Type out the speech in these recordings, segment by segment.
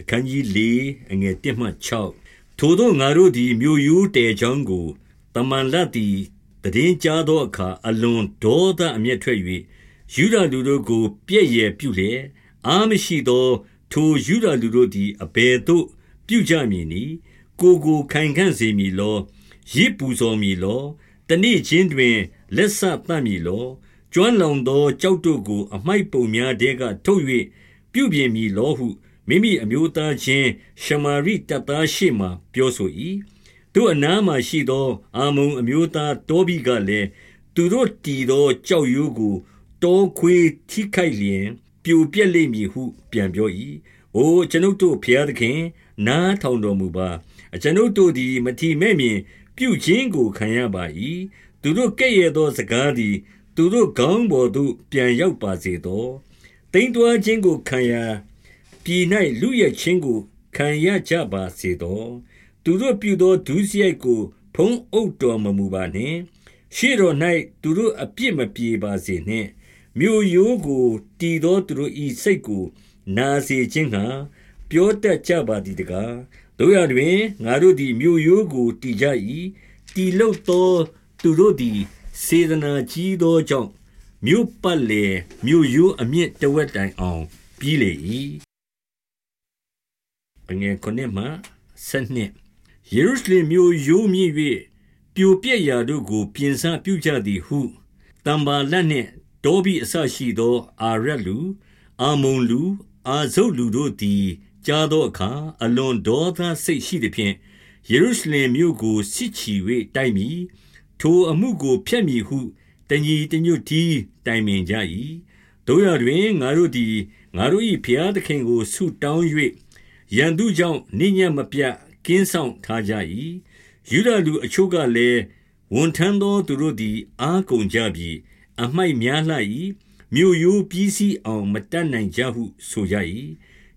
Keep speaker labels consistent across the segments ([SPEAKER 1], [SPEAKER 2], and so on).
[SPEAKER 1] အခန်းကြီး၄အငယ်1မှ6ထိုသောငါတို့သည်မြို့ယူတဲချောင်းကိုတမန်လတ်သည်တည်င်းကြားသောအခါအလွန်ဒေါသအမျက်ထွက်၍ယူဒလူတို့ကိုပြည့်ရဲ့ပြုလျက်အာမရှိသော ထိုယူဒလူတို့သည်အဘယ်သို့ပြုကြမည်နည်းကိုကိုခိုင်ခံ့စေမည်လောရစ်ပူဇော်မည်လောတနေ့ချင်းတွင်လက်ဆသတ်မည်လောကျွမ်းလောင်သောကြောက်တို့ကို အမိုက်ပုံများတဲကထုတ်၍ပြုပြင်မည်လောဟု မိမိအမျိုးသားချင်းရှမာရိတပ်သားရှေ့မှပြောဆို၏။သူအနားမှာရှိသော အာမုန်အမျိုးသားတောဘိကလည်းသူတို့တည်သောကြောက်ရိုးကိုတောခွေးထိခိုက်လျင်ပြိုပြက်လိမ့်မည်ဟု ပြန်ပြော၏။အိုကျွန်ုပ်တို့ဖျားသခင် နားထောင်တော်မူပါ။ကျွန်ုပ်တို့သည်မထီမဲ့မြင် ပြုခြင်းကိုခံရပါ၏။သူတို့ကဲ့ရဲ့သောစကားသည် သူတို့ခေါင်းပေါ်သို့ပြန်ရောက်ပါစေသော။တိမ်တွားခြင်းကိုခံရ ပြည်၌လုယက်ခြင်းကို ခံရကြပါစေသော။သူတို့ပြုသောဒုစရိုက်ကို ဖုံးအုပ်တော်မမူပါနှင့်။ရှေ့တော်၌သူတို့အပြစ်မပြေပါစေနှင့်။မြို့ရိုးကိုတည်သောသူတို့၏စိတ်ကို နာစေခြင်းငှါပြောတတ်ကြပါသည်တကား။သို့ရာတွင်ငါတို့သည်မြို့ရိုးကိုတည်ကြ၏။တည်လုပ်သောသူတို့သည်စေတနာကြီးသောကြောင့်မြို့ပတ်လည်မြို့ရိုးအမြင့်တဝက်တိုင်အောင် ပြီးလေ၏ အငယ်9မှ12ယေရုရှလင်မြို့ရိုးမြင့်၍ပြိုပြက်ရာတို့ကို ပြင်ဆင်ပြုကြသည်ဟုတံပါလက်နှင့်တောဘိအဆရှိသော အာရက်လူအာမုန်လူအာဇုတ်လူတို့သည်ကြားသောအခါအလွန်ဒေါသစိတ်ရှိသည်ဖြင့်ယေရုရှလင်မြို့ကိုစစ်ချီ၍တိုက်မိထိုအမှုကိုဖျက်မိဟုတညီတညွတ်တီတိုင်ပင်ကြ၏တို့ရတွင်ငါတို့သည်ငါတို့၏ဖျားသခင်ကိုဆုတောင်း၍ ရန်သူကြောင့်နိညံ့မပြတ်ကင်းဆောင်ထားကြ၏ယူဒလူအချို့ကလည်းဝန်ထမ်းသောသူတို့သည် အားကုန်ကြပြီအမိုက်များလှ၏မြို့ရိုးပြီးစီးအောင်မတတ်နိုင်ကြဟုဆိုကြ၏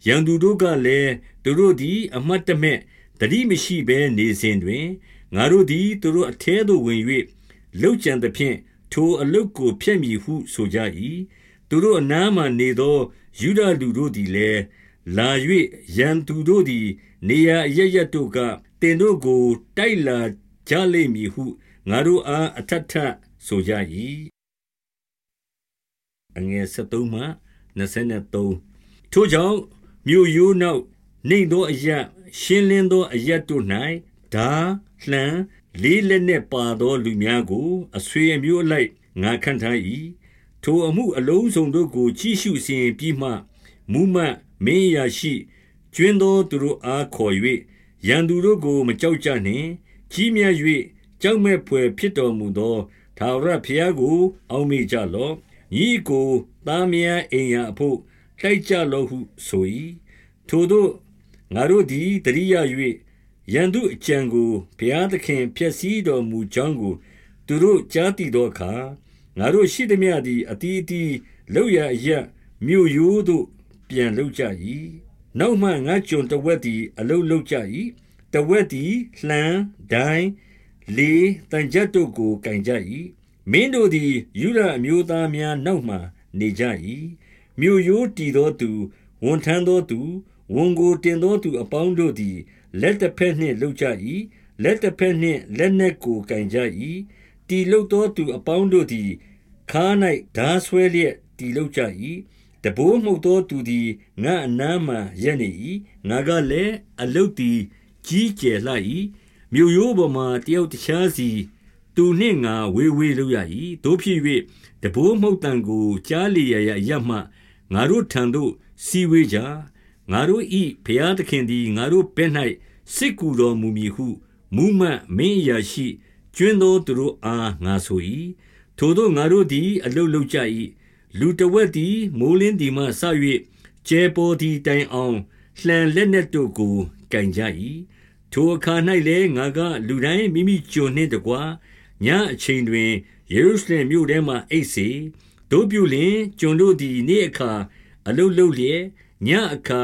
[SPEAKER 1] ရန်သူတို့ကလည်းသူတို့သည် အမတ်တမဲ့တတိမရှိဘဲနေစဉ်တွင်ငါတို့သည်သူတို့အထဲသို့ဝင်၍လှုပ်ကြံသဖြင့်ထိုအလုတ်ကိုဖျက်မိဟုဆိုကြ၏သူတို့အနားမှနေသောယူဒလူတို့သည်လည်း လာ၍ရန်သူတို့သည် နေရာအရပ်ရပ်တို့ကတင်တို့ကို တိုက်လာကြလိမ့်မည်ဟုငါတို့အားအထက်ထဆိုကြ၏အငယ်73မှ23ထိုကြောင့်မြို့ရိုးနောက်နေသောအရရှင်းလင်းသောအရတို့၌ဒါလှံလေးလက်နှင့်ပါသောလူများကိုအဆွေအမျိုးအလိုက်ငါခံထား၏ထိုအမှုအလုံးစုံတို့ကို ကြည့်ရှုစဉ်ပြီးမှမူမှ မင်းရာရှိကျွင်းသောသူတို့အားခေါ်၍ရန်သူတို့ကို မကြောက်ကြနှင့်ကြီးမြတ်၍ကြောက်မဲ့ဖွယ်ဖြစ်တော်မူသောသာရဖျားကို အောက်မေ့ကြလော့ညီကိုသားမယားအိမ်ရာအဖို့တိုက်ကြလော့ဟုဆို၏ထိုတို့ငါတို့သည်တရိယာ၍ရန်သူအကြံကိုဘုရားသခင်ဖျက်ဆီးတော်မူကြောင်းကို သူတို့ကြားသိသောအခါငါတို့ရှိသည်မြသည်အတီးအတီးလောက်ရအရမြို့ရိုးတို့ ပြန်လုပ်ကြ၏နောက်မှငါကျွန်တဝက်သည် အလုလုကြ၏တဝက်သည်လှံဒိုင်းလေတန်ကြတ်တို့ကိုကင်ကြ၏မင်းတို့သည်ယူရအမျိုးသားများနောက်မှနေကြ၏မြို့ရိုးတည်သောသူဝန်ထမ်းသောသူဝန်ကိုတင်သောသူအပေါင်းတို့သည်လက်တစ်ဖက်နှင့်လှုပ်ကြ၏လက်တစ်ဖက်နှင့်လက်နက်ကိုကင်ကြ၏တီလှုပ်သောသူအပေါင်းတို့သည်ခါ၌ဓာဆွဲလျက်တီလှုပ်ကြ၏ တဘိုးမှုတ်သောသူသည်ငါအနားမှရက်နေ၏ငါကလည်းအလုတ်သည်ကြီးကျယ်လှ၏မြို့ရိုးပေါ်မှတယောက်တခြားစီသူနှင့်ငါဝေးဝေးလုပ်ရ၏တို့ဖြစ်၍တဘိုးမှုတ်တံကိုကြားလျရရမှငါတို့ထံသို့စီဝေးကြငါတို့ဤဘုရားသခင်သည်ငါတို့ဘက်၌စစ်ကူတော်မူမည်ဟုမူမှန်မင်းရာရှိကျွင်းသောသူတို့အားငါဆို၏ထိုတို့ငါတို့သည်အလုတ်လုကြ၏ လူတဝက်သည်မိုးလင်းသည်မှဆ၍ကျဲပေါ်သည်တိုင်အောင်လှန်လက်နက်တို့ကိုကင်ကြ၏ထိုအခါ၌လည်းငါကလူတိုင်းမိမိကြုံနှင့်တကွညအချိန်တွင်ယေရုရှလင်မြို့ထဲမှအိတ်စေတို့ပြုလင်ကျွန်တို့သည်နေ့အခါအလုလုလျက်ညအခါ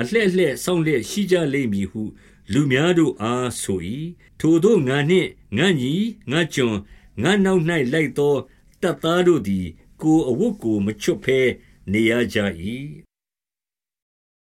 [SPEAKER 1] အလှဲ့လှဲ့ဆောင်းလျက်ရှိကြလိမ့်မည်ဟု လူများတို့အားဆို၏ထိုတို့ငါနှင့်ငါညီငါကျွန်ငါနောက်၌လိုက်သောတပ်သားတို့သည် ကိုယ်အဝတ်ကို မချွတ်ဘဲနေရကြ၏